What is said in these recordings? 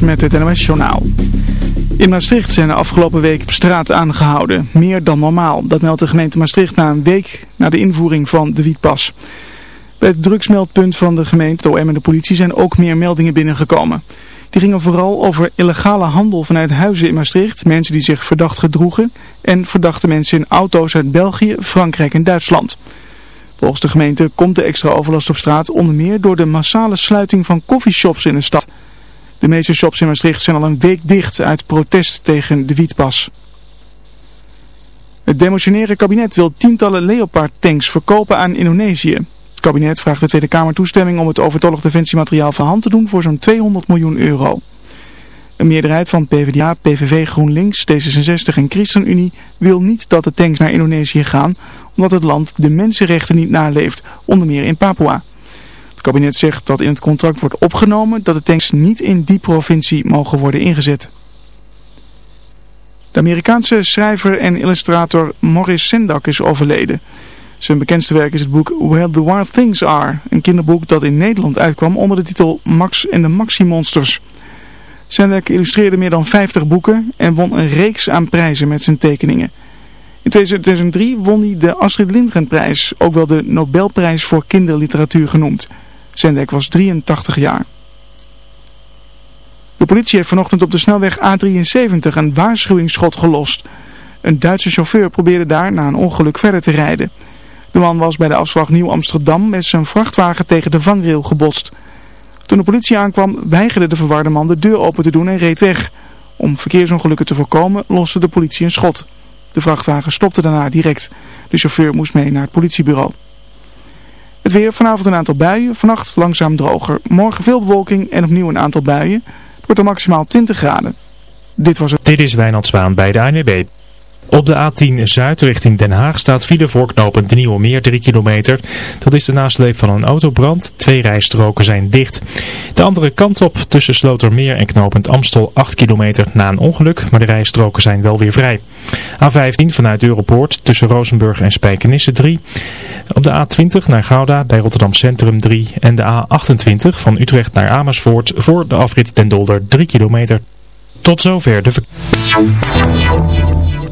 Met het NOS-journaal. In Maastricht zijn de afgelopen week op straat aangehouden. Meer dan normaal. Dat meldt de gemeente Maastricht na een week na de invoering van de wietpas. Bij het drugsmeldpunt van de gemeente, OM en de politie zijn ook meer meldingen binnengekomen. Die gingen vooral over illegale handel vanuit huizen in Maastricht, mensen die zich verdacht gedroegen en verdachte mensen in auto's uit België, Frankrijk en Duitsland. Volgens de gemeente komt de extra overlast op straat onder meer door de massale sluiting van coffeeshops in de stad. De meeste shops in Maastricht zijn al een week dicht uit protest tegen de wietpas. Het demotionaire kabinet wil tientallen Leopard tanks verkopen aan Indonesië. Het kabinet vraagt de Tweede Kamer toestemming om het overtollig defensiemateriaal van hand te doen voor zo'n 200 miljoen euro. Een meerderheid van PvdA, PVV, GroenLinks, D66 en ChristenUnie wil niet dat de tanks naar Indonesië gaan, omdat het land de mensenrechten niet naleeft, onder meer in Papua. Kabinet zegt dat in het contract wordt opgenomen dat de tanks niet in die provincie mogen worden ingezet. De Amerikaanse schrijver en illustrator Morris Sendak is overleden. Zijn bekendste werk is het boek Where the Wild Things Are, een kinderboek dat in Nederland uitkwam onder de titel Max en de Maxi-monsters. Sendak illustreerde meer dan 50 boeken en won een reeks aan prijzen met zijn tekeningen. In 2003 won hij de Astrid Lindgren-prijs, ook wel de Nobelprijs voor kinderliteratuur genoemd. Sendek was 83 jaar. De politie heeft vanochtend op de snelweg A73 een waarschuwingsschot gelost. Een Duitse chauffeur probeerde daar na een ongeluk verder te rijden. De man was bij de afslag Nieuw-Amsterdam met zijn vrachtwagen tegen de vangrail gebotst. Toen de politie aankwam weigerde de verwarde man de deur open te doen en reed weg. Om verkeersongelukken te voorkomen loste de politie een schot. De vrachtwagen stopte daarna direct. De chauffeur moest mee naar het politiebureau. Het weer, vanavond een aantal buien, vannacht langzaam droger. Morgen veel bewolking en opnieuw een aantal buien. Het wordt dan maximaal 20 graden. Dit was het. Dit is Wijnand Zwaan bij de ANWB. Op de A10 Zuid richting Den Haag staat file voorknopend de Nieuwe Meer 3 kilometer. Dat is de nasleep van een autobrand. Twee rijstroken zijn dicht. De andere kant op tussen Slotermeer en knopend Amstel 8 kilometer na een ongeluk. Maar de rijstroken zijn wel weer vrij. A15 vanuit Europoort tussen Rozenburg en Spijkenisse 3. Op de A20 naar Gouda bij Rotterdam Centrum 3. En de A28 van Utrecht naar Amersfoort voor de afrit Den Dolder 3 kilometer. Tot zover de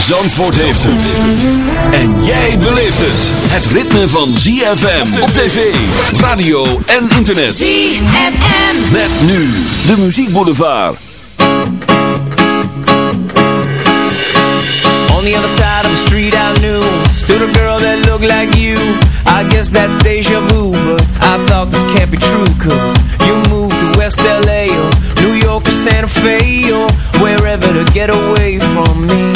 Zandvoort heeft het. En jij beleeft het. Het ritme van ZFM op tv, radio en internet. ZFM. Met nu de muziekboulevard. On the other side of the street I knew Stood a girl that looked like you I guess that's deja vu But I thought this can't be true Cause you moved to West LA Or New York or Santa Fe Or wherever to get away from me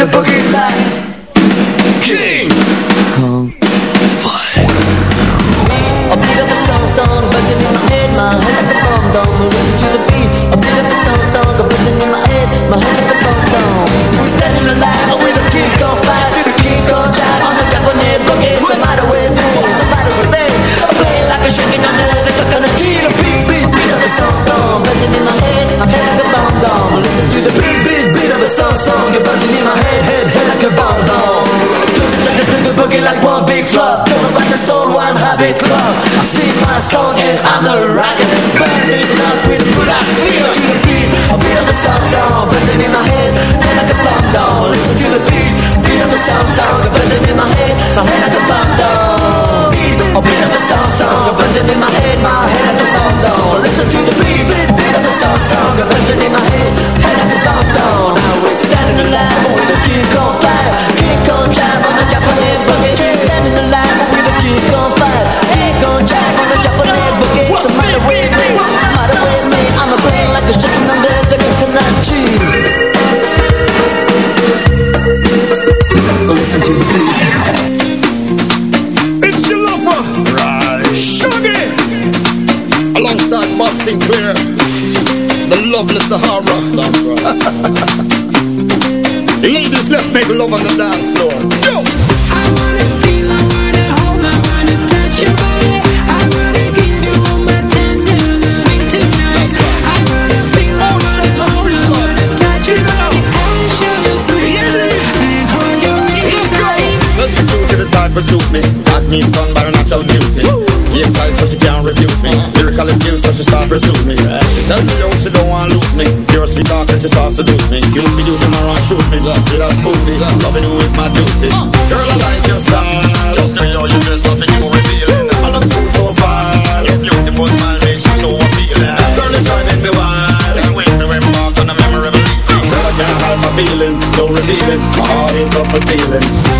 the boogie line love on the dance floor. Yo! I wanna feel, I wanna hold, I wanna touch. I wanna give you all my tender loving tonight. I wanna feel, I wanna hold, I wanna touch and hold the type suit me. Got me stunned by her natural beauty. Give so she can't refuse me. Uh-huh. Lyrical skills so she start pursue me. She tell me yo she don't want lose me. You're sweet talk that you start to me You be seducing some run, shoot me, lost it up, booty Loving you is my duty uh. Girl, I like your style. Just the way you dress, nothing you revealing I love your profile. Your beautiful smile makes you so appealing. Girl, it's driving me wild. Can't wait to embark on a memory of me Girl, I can't hide my feeling, so revealing. My heart is up for stealing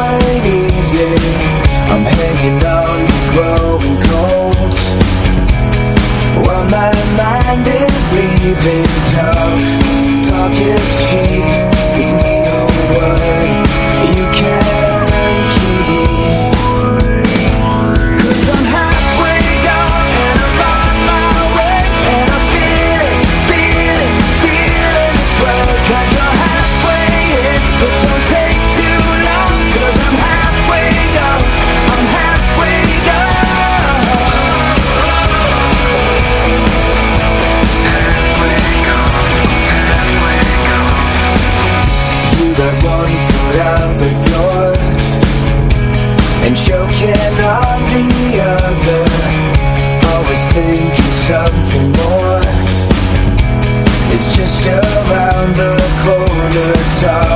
ain't easy. I'm hanging on growing cold mind is leaving is cheap, give me a word. You can keep go.